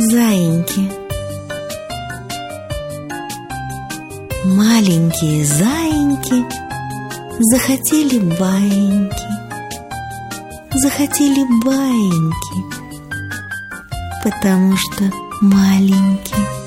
Заиньки. Маленькие заиньки Захотели баиньки. Захотели баиньки Потому что маленькие.